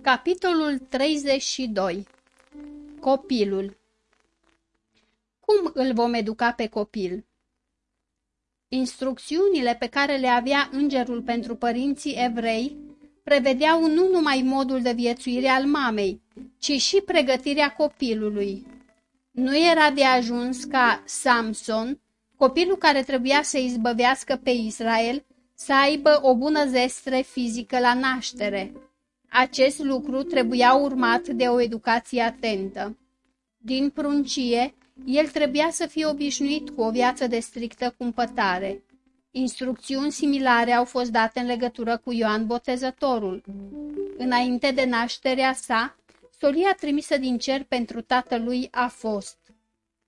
Capitolul 32 Copilul Cum îl vom educa pe copil? Instrucțiunile pe care le avea îngerul pentru părinții evrei prevedeau nu numai modul de viețuire al mamei, ci și pregătirea copilului. Nu era de ajuns ca Samson, copilul care trebuia să izbăvească pe Israel, să aibă o bună zestre fizică la naștere. Acest lucru trebuia urmat de o educație atentă. Din pruncie, el trebuia să fie obișnuit cu o viață de strictă cumpătare. Instrucțiuni similare au fost date în legătură cu Ioan Botezătorul. Înainte de nașterea sa, solia trimisă din cer pentru tatălui a fost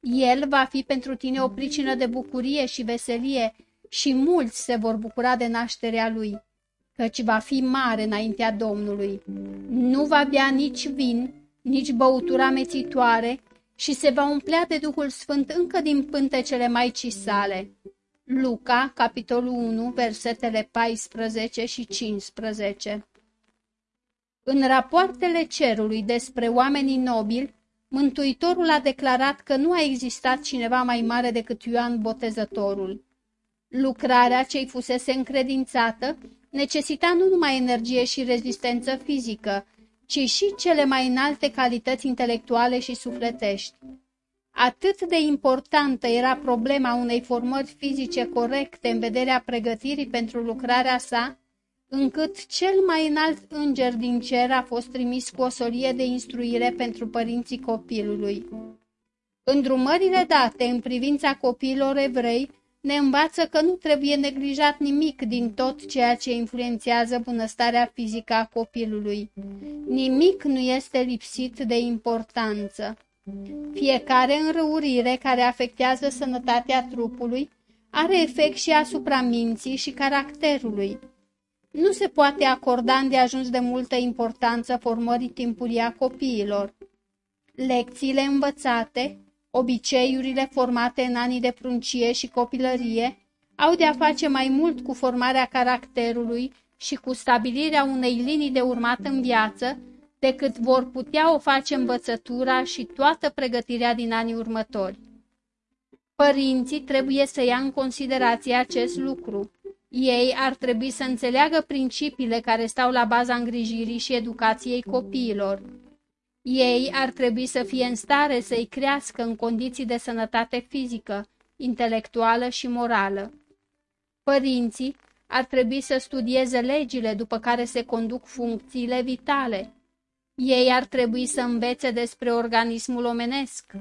El va fi pentru tine o pricină de bucurie și veselie și mulți se vor bucura de nașterea lui, căci va fi mare înaintea Domnului. Nu va bea nici vin, nici băutura amețitoare și se va umplea de Duhul Sfânt încă din pântecele Maicii sale. Luca, capitolul 1, versetele 14 și 15 În rapoartele cerului despre oamenii nobili, Mântuitorul a declarat că nu a existat cineva mai mare decât Ioan Botezătorul. Lucrarea ce-i fusese încredințată necesita nu numai energie și rezistență fizică, ci și cele mai înalte calități intelectuale și sufletești. Atât de importantă era problema unei formări fizice corecte în vederea pregătirii pentru lucrarea sa, încât cel mai înalt înger din cer a fost trimis cu o solie de instruire pentru părinții copilului. Îndrumările date în privința copiilor evrei ne învață că nu trebuie neglijat nimic din tot ceea ce influențează bunăstarea fizică a copilului. Nimic nu este lipsit de importanță. Fiecare înrăurire care afectează sănătatea trupului are efect și asupra minții și caracterului. Nu se poate acorda îndeajuns de multă importanță formării timpurii a copiilor. Lecțiile învățate, Obiceiurile formate în anii de pruncie și copilărie au de-a face mai mult cu formarea caracterului și cu stabilirea unei linii de urmat în viață, decât vor putea o face învățătura și toată pregătirea din anii următori. Părinții trebuie să ia în considerație acest lucru. Ei ar trebui să înțeleagă principiile care stau la baza îngrijirii și educației copiilor. Ei ar trebui să fie în stare să-i crească în condiții de sănătate fizică, intelectuală și morală. Părinții ar trebui să studieze legile după care se conduc funcțiile vitale. Ei ar trebui să învețe despre organismul omenesc.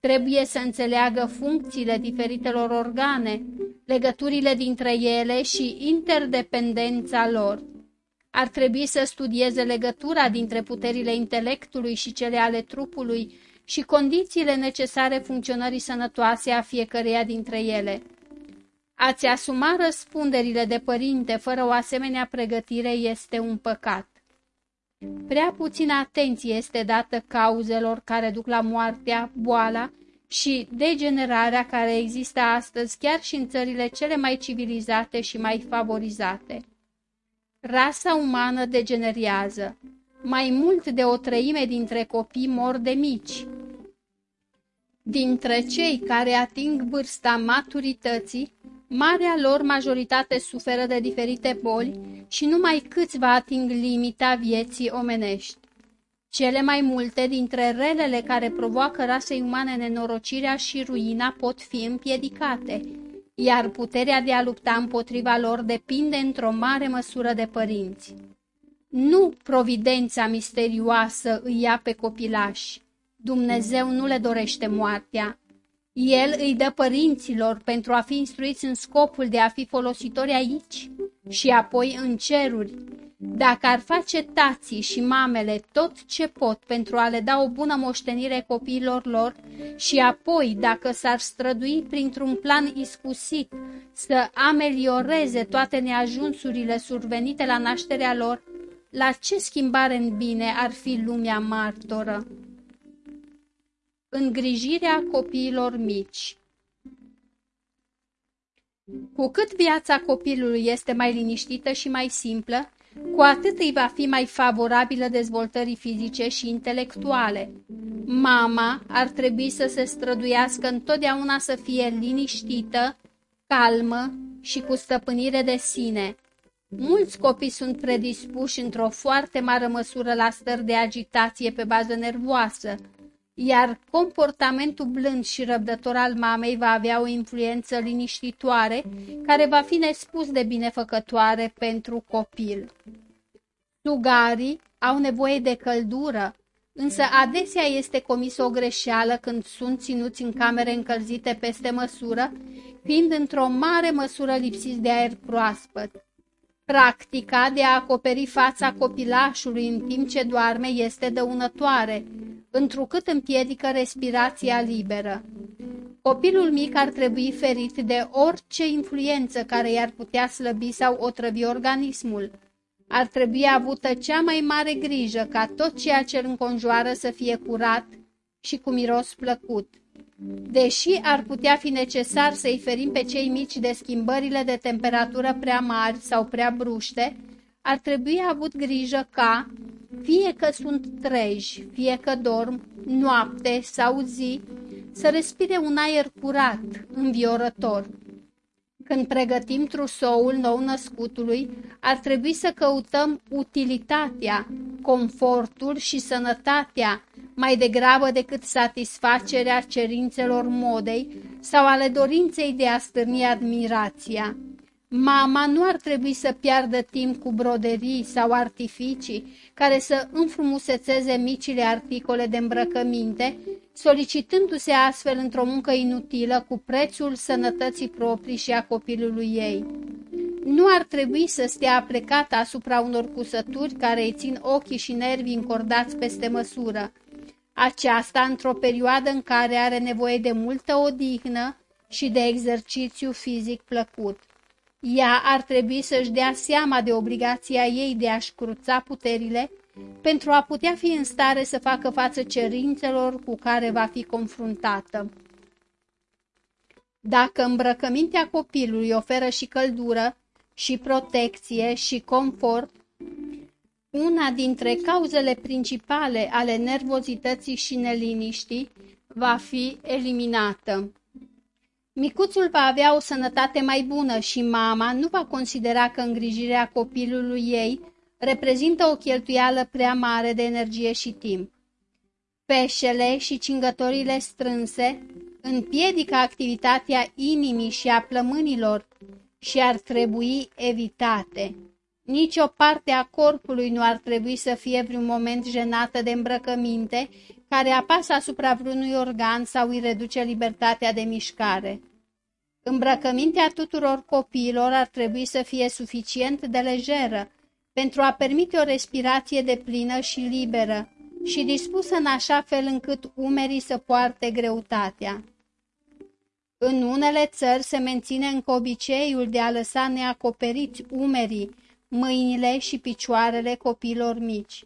Trebuie să înțeleagă funcțiile diferitelor organe, legăturile dintre ele și interdependența lor. Ar trebui să studieze legătura dintre puterile intelectului și cele ale trupului și condițiile necesare funcționării sănătoase a fiecăreia dintre ele. A-ți asuma răspunderile de părinte fără o asemenea pregătire este un păcat. Prea puțină atenție este dată cauzelor care duc la moartea, boala și degenerarea care există astăzi chiar și în țările cele mai civilizate și mai favorizate. Rasa umană degenerează. Mai mult de o treime dintre copii mor de mici. Dintre cei care ating vârsta maturității, marea lor majoritate suferă de diferite boli și numai câțiva ating limita vieții omenești. Cele mai multe dintre relele care provoacă rasei umane nenorocirea și ruina pot fi împiedicate, iar puterea de a lupta împotriva lor depinde într-o mare măsură de părinți. Nu providența misterioasă îi ia pe copilași. Dumnezeu nu le dorește moartea. El îi dă părinților pentru a fi instruiți în scopul de a fi folositori aici și apoi în ceruri, dacă ar face tații și mamele tot ce pot pentru a le da o bună moștenire copiilor lor și apoi, dacă s-ar strădui printr-un plan iscusit să amelioreze toate neajunsurile survenite la nașterea lor, la ce schimbare în bine ar fi lumea martoră? Îngrijirea copiilor mici Cu cât viața copilului este mai liniștită și mai simplă, cu atât îi va fi mai favorabilă dezvoltării fizice și intelectuale. Mama ar trebui să se străduiască întotdeauna să fie liniștită, calmă și cu stăpânire de sine. Mulți copii sunt predispuși într-o foarte mare măsură la stări de agitație pe bază nervoasă, iar comportamentul blând și răbdător al mamei va avea o influență liniștitoare care va fi nespus de binefăcătoare pentru copil. Sugarii au nevoie de căldură, însă adesea este comisă o greșeală când sunt ținuți în camere încălzite peste măsură, fiind într-o mare măsură lipsiți de aer proaspăt. Practica de a acoperi fața copilașului în timp ce doarme este dăunătoare, întrucât împiedică respirația liberă. Copilul mic ar trebui ferit de orice influență care i-ar putea slăbi sau otrăvi organismul. Ar trebui avută cea mai mare grijă ca tot ceea ce îl înconjoară să fie curat și cu miros plăcut. Deși ar putea fi necesar să-i ferim pe cei mici de schimbările de temperatură prea mari sau prea bruște, ar trebui avut grijă ca, fie că sunt treji, fie că dorm, noapte sau zi, să respire un aer curat, înviorător. Când pregătim trusoul nou-născutului, ar trebui să căutăm utilitatea, confortul și sănătatea, mai degrabă decât satisfacerea cerințelor modei sau ale dorinței de a stârni admirația. Mama nu ar trebui să piardă timp cu broderii sau artificii care să înfrumusețeze micile articole de îmbrăcăminte, solicitându-se astfel într-o muncă inutilă cu prețul sănătății proprii și a copilului ei. Nu ar trebui să stea plecată asupra unor cusături care îi țin ochii și nervii încordați peste măsură. Aceasta într-o perioadă în care are nevoie de multă odihnă și de exercițiu fizic plăcut. Ea ar trebui să-și dea seama de obligația ei de a-și cruța puterile pentru a putea fi în stare să facă față cerințelor cu care va fi confruntată. Dacă îmbrăcămintea copilului oferă și căldură, și protecție, și confort, una dintre cauzele principale ale nervozității și neliniștii va fi eliminată. Micuțul va avea o sănătate mai bună și mama nu va considera că îngrijirea copilului ei reprezintă o cheltuială prea mare de energie și timp. Peșele și cingătorile strânse împiedică activitatea inimii și a plămânilor și ar trebui evitate. Nici o parte a corpului nu ar trebui să fie vreun moment jenată de îmbrăcăminte care apasă asupra vreunui organ sau îi reduce libertatea de mișcare. Îmbrăcămintea tuturor copiilor ar trebui să fie suficient de lejeră pentru a permite o respirație de plină și liberă și dispusă în așa fel încât umerii să poarte greutatea. În unele țări se menține încă obiceiul de a lăsa neacoperiți umerii, mâinile și picioarele copiilor mici.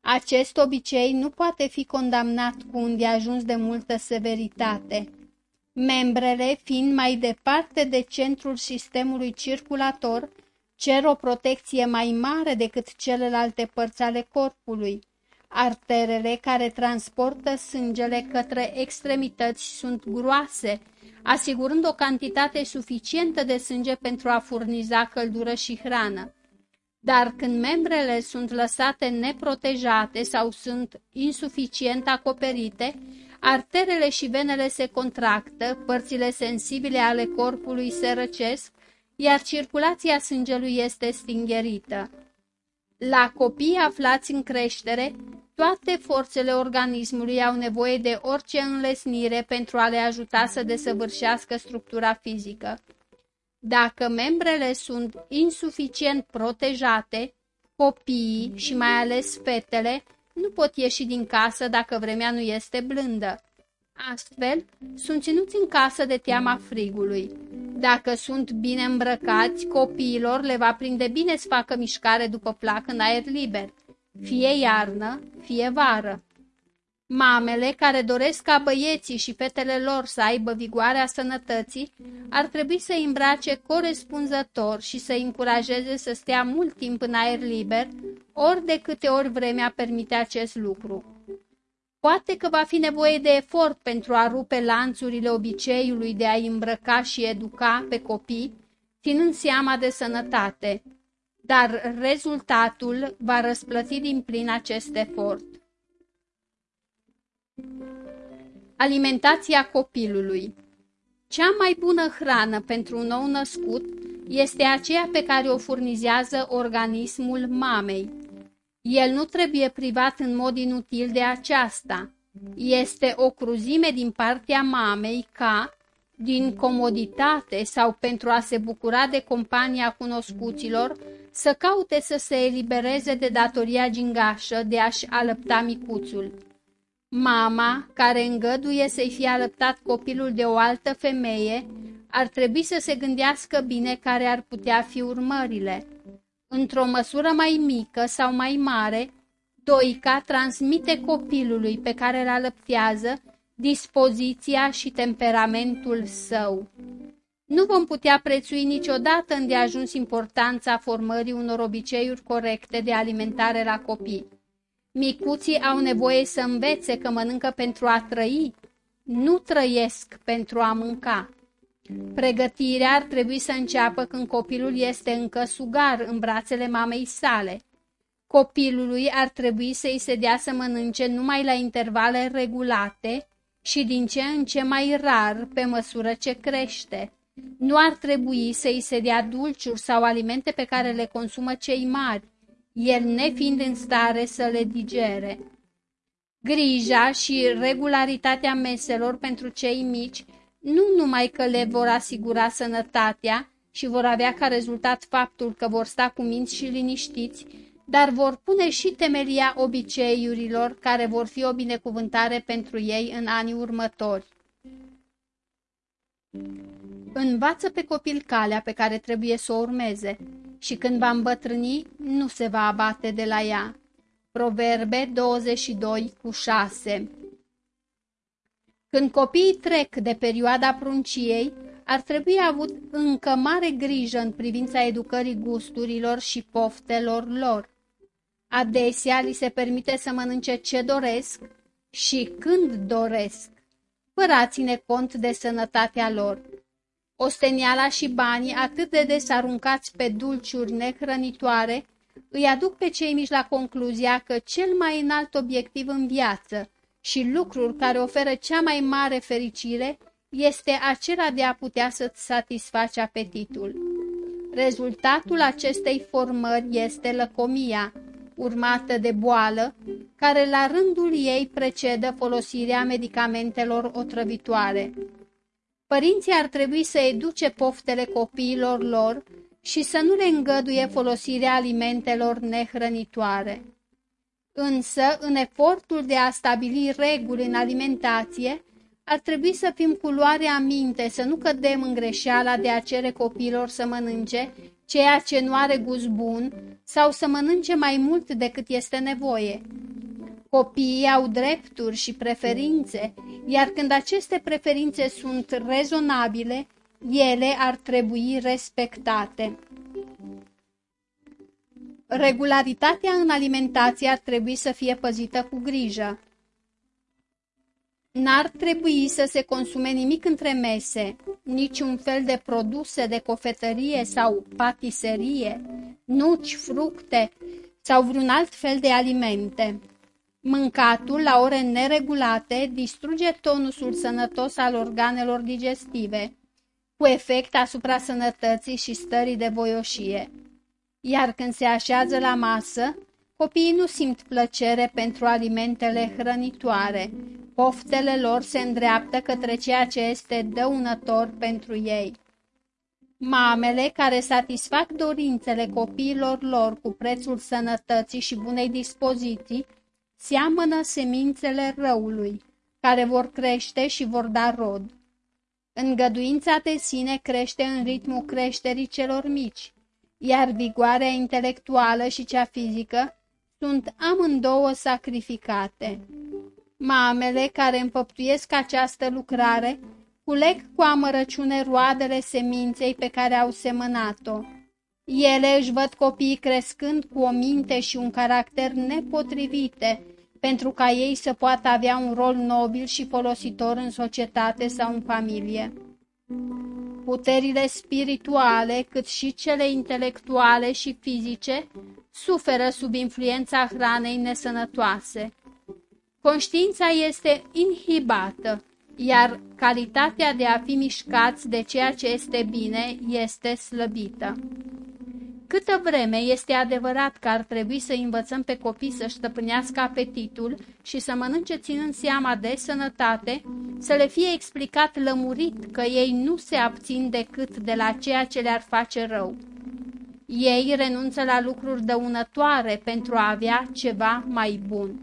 Acest obicei nu poate fi condamnat cu un ajuns de multă severitate. Membrele, fiind mai departe de centrul sistemului circulator, cer o protecție mai mare decât celelalte părți ale corpului. Arterele care transportă sângele către extremități sunt groase, asigurând o cantitate suficientă de sânge pentru a furniza căldură și hrană. Dar când membrele sunt lăsate neprotejate sau sunt insuficient acoperite, arterele și venele se contractă, părțile sensibile ale corpului se răcesc, iar circulația sângelui este stingherită. La copii aflați în creștere, toate forțele organismului au nevoie de orice înlesnire pentru a le ajuta să desăvârșească structura fizică. Dacă membrele sunt insuficient protejate, copiii și mai ales fetele nu pot ieși din casă dacă vremea nu este blândă. Astfel, sunt ținuți în casă de teama frigului. Dacă sunt bine îmbrăcați, copiilor le va prinde bine să facă mișcare după plac în aer liber, fie iarnă, fie vară. Mamele care doresc ca băieții și fetele lor să aibă vigoarea sănătății ar trebui să îmbrace corespunzător și să încurajeze să stea mult timp în aer liber, ori de câte ori vremea permite acest lucru. Poate că va fi nevoie de efort pentru a rupe lanțurile obiceiului de a îmbrăca și educa pe copii, ținând seama de sănătate, dar rezultatul va răsplăti din plin acest efort. Alimentația copilului Cea mai bună hrană pentru un nou născut este aceea pe care o furnizează organismul mamei. El nu trebuie privat în mod inutil de aceasta. Este o cruzime din partea mamei ca, din comoditate sau pentru a se bucura de compania cunoscuților, să caute să se elibereze de datoria gingașă de a-și alăpta micuțul. Mama, care îngăduie să-i fie alăptat copilul de o altă femeie, ar trebui să se gândească bine care ar putea fi urmările. Într-o măsură mai mică sau mai mare, Doica transmite copilului pe care îl alăptează dispoziția și temperamentul său. Nu vom putea prețui niciodată îndeajuns importanța formării unor obiceiuri corecte de alimentare la copii. Micuții au nevoie să învețe că mănâncă pentru a trăi, nu trăiesc pentru a mânca. Pregătirea ar trebui să înceapă când copilul este încă sugar în brațele mamei sale. Copilului ar trebui să-i se dea să mănânce numai la intervale regulate și din ce în ce mai rar pe măsură ce crește. Nu ar trebui să-i se dea dulciuri sau alimente pe care le consumă cei mari, el nefiind în stare să le digere. Grija și regularitatea meselor pentru cei mici nu numai că le vor asigura sănătatea și vor avea ca rezultat faptul că vor sta cu minți și liniștiți, dar vor pune și temelia obiceiurilor care vor fi o binecuvântare pentru ei în anii următori. Învață pe copil calea pe care trebuie să o urmeze și când va îmbătrâni, nu se va abate de la ea. Proverbe 22 cu 6 Când copiii trec de perioada prunciei, ar trebui avut încă mare grijă în privința educării gusturilor și poftelor lor. Adesea li se permite să mănânce ce doresc și când doresc, fără a ține cont de sănătatea lor. Osteniala și banii, atât de des aruncați pe dulciuri nehrănitoare, îi aduc pe cei mici la concluzia că cel mai înalt obiectiv în viață și lucrul care oferă cea mai mare fericire este acela de a putea să-ți satisfaci apetitul. Rezultatul acestei formări este lăcomia, urmată de boală, care la rândul ei precedă folosirea medicamentelor otrăvitoare. Părinții ar trebui să educe poftele copiilor lor și să nu le îngăduie folosirea alimentelor nehrănitoare. Însă, în efortul de a stabili reguli în alimentație, ar trebui să fim cu luarea minte, să nu cădem în greșeala de a cere copiilor să mănânce ceea ce nu are gust bun sau să mănânce mai mult decât este nevoie. Copiii au drepturi și preferințe, iar când aceste preferințe sunt rezonabile, ele ar trebui respectate. Regularitatea în alimentație ar trebui să fie păzită cu grijă. N-ar trebui să se consume nimic între mese, niciun fel de produse de cofetărie sau patiserie, nuci, fructe sau vreun alt fel de alimente. Mâncatul la ore neregulate distruge tonusul sănătos al organelor digestive, cu efect asupra sănătății și stării de voioșie. Iar când se așează la masă, copiii nu simt plăcere pentru alimentele hrănitoare. Poftele lor se îndreaptă către ceea ce este dăunător pentru ei. Mamele care satisfac dorințele copiilor lor cu prețul sănătății și bunei dispoziții seamănă semințele răului, care vor crește și vor da rod. Îngăduința de sine crește în ritmul creșterii celor mici, iar vigoarea intelectuală și cea fizică sunt amândouă sacrificate. Mamele care împăptuiesc această lucrare culeg cu amărăciune roadele seminței pe care au semănat-o. Ele își văd copiii crescând cu o minte și un caracter nepotrivite, pentru ca ei să poată avea un rol nobil și folositor în societate sau în familie. Puterile spirituale, cât și cele intelectuale și fizice, suferă sub influența hranei nesănătoase. Conștiința este inhibată, iar calitatea de a fi mișcați de ceea ce este bine este slăbită. Câtă vreme este adevărat că ar trebui să învățăm pe copii să-și stăpânească apetitul și să mănânce ținând seama de sănătate, să le fie explicat lămurit că ei nu se abțin decât de la ceea ce le-ar face rău. Ei renunță la lucruri dăunătoare pentru a avea ceva mai bun.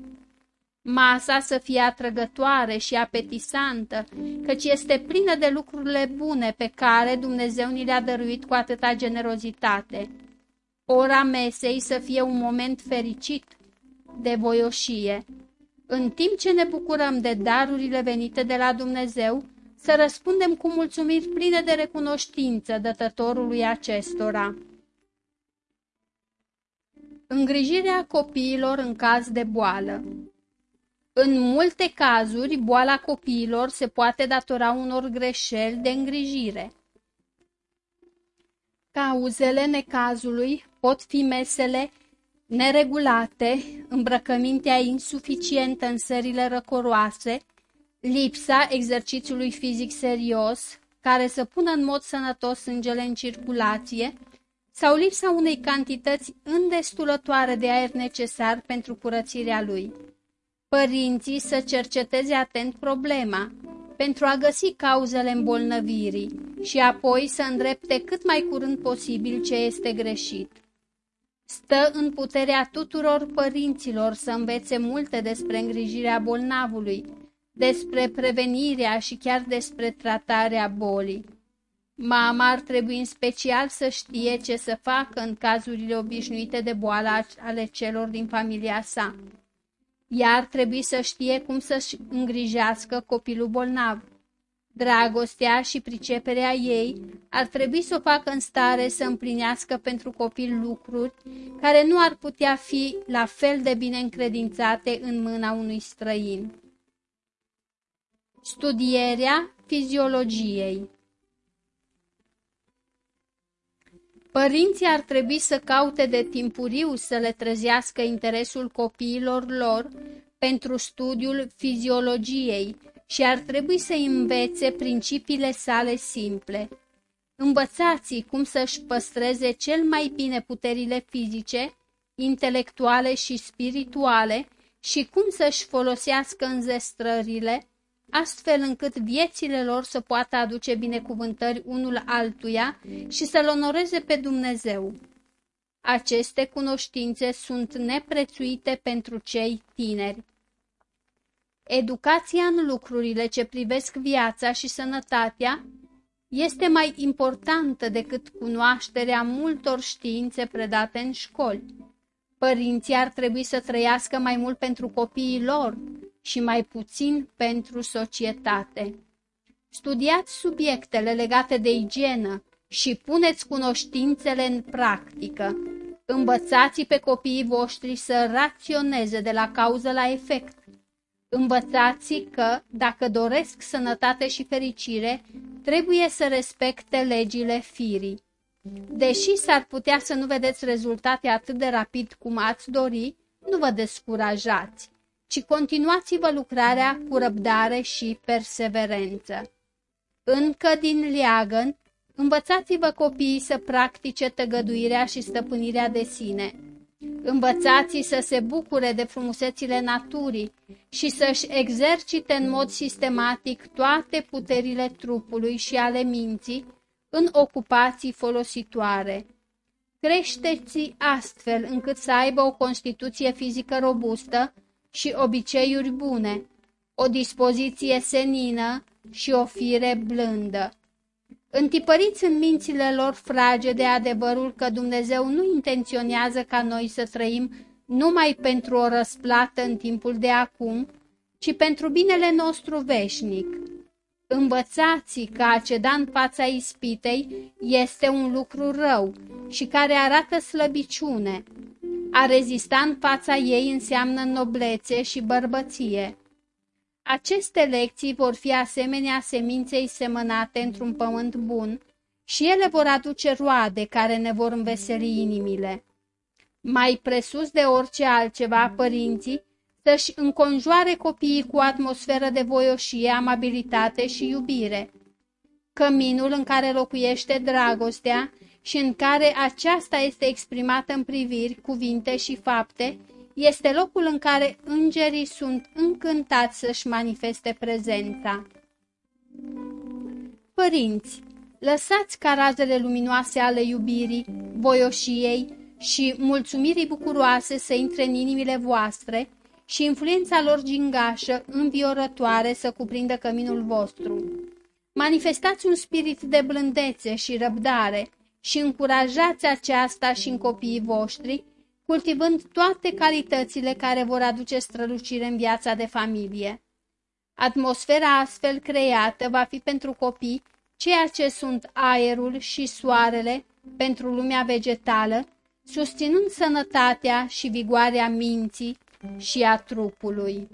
Masa să fie atrăgătoare și apetisantă, căci este plină de lucrurile bune pe care Dumnezeu ni le-a dăruit cu atâta generozitate ora mesei să fie un moment fericit de voioșie. În timp ce ne bucurăm de darurile venite de la Dumnezeu, să răspundem cu mulțumiri pline de recunoștință dătătorului acestora. Îngrijirea copiilor în caz de boală În multe cazuri, boala copiilor se poate datora unor greșeli de îngrijire. Cauzele necazului pot fi mesele neregulate, îmbrăcămintea insuficientă în sările răcoroase, lipsa exercițiului fizic serios, care să pună în mod sănătos sângele în circulație, sau lipsa unei cantități îndestulătoare de aer necesar pentru curățirea lui. Părinții să cerceteze atent problema, pentru a găsi cauzele îmbolnăvirii și apoi să îndrepte cât mai curând posibil ce este greșit. Stă în puterea tuturor părinților să învețe multe despre îngrijirea bolnavului, despre prevenirea și chiar despre tratarea bolii. Mama ar trebui în special să știe ce să facă în cazurile obișnuite de boală ale celor din familia sa. Ea ar trebui să știe cum să-și îngrijească copilul bolnav. Dragostea și priceperea ei ar trebui să o facă în stare să împlinească pentru copil lucruri care nu ar putea fi la fel de bine încredințate în mâna unui străin. Studierea fiziologiei Părinții ar trebui să caute de timpuriu să le trezească interesul copiilor lor pentru studiul fiziologiei și ar trebui să învețe principiile sale simple. Învățați cum să-și păstreze cel mai bine puterile fizice, intelectuale și spirituale și cum să-și folosească înzestrările astfel încât viețile lor să poată aduce binecuvântări unul altuia și să-L onoreze pe Dumnezeu. Aceste cunoștințe sunt neprețuite pentru cei tineri. Educația în lucrurile ce privesc viața și sănătatea este mai importantă decât cunoașterea multor științe predate în școli. Părinții ar trebui să trăiască mai mult pentru copiii lor și mai puțin pentru societate. Studiați subiectele legate de igienă și puneți cunoștințele în practică. Învățați pe copiii voștri să raționeze de la cauză la efect. Învățați că, dacă doresc sănătate și fericire, trebuie să respecte legile firii. Deși s-ar putea să nu vedeți rezultate atât de rapid cum ați dori, nu vă descurajați ci continuați-vă lucrarea cu răbdare și perseverență. Încă din leagăn, învățați-vă copiii să practice tăgăduirea și stăpânirea de sine. Învățați să se bucure de frumusețile naturii și să-și exercite în mod sistematic toate puterile trupului și ale minții în ocupații folositoare. Creșteți astfel încât să aibă o constituție fizică robustă, și obiceiuri bune, o dispoziție senină și o fire blândă. Întipăriți în mințile lor frage de adevărul că Dumnezeu nu intenționează ca noi să trăim numai pentru o răsplată în timpul de acum, ci pentru binele nostru veșnic. Învățați că a ceda în fața ispitei este un lucru rău și care arată slăbiciune. A rezista în fața ei înseamnă noblețe și bărbăție. Aceste lecții vor fi asemenea seminței semănate într-un pământ bun și ele vor aduce roade care ne vor înveseli inimile. Mai presus de orice altceva, părinții să-și înconjoare copiii cu o atmosferă de voioșie, amabilitate și iubire. Căminul în care locuiește dragostea și în care aceasta este exprimată în priviri, cuvinte și fapte, este locul în care îngerii sunt încântați să-și manifeste prezența. Părinți, lăsați ca razele luminoase ale iubirii, voioșiei și mulțumirii bucuroase să intre în inimile voastre și influența lor gingașă, înviorătoare, să cuprindă căminul vostru. Manifestați un spirit de blândețe și răbdare și încurajați aceasta și în copiii voștri, cultivând toate calitățile care vor aduce strălucire în viața de familie. Atmosfera astfel creată va fi pentru copii ceea ce sunt aerul și soarele pentru lumea vegetală, susținând sănătatea și vigoarea minții și a trupului.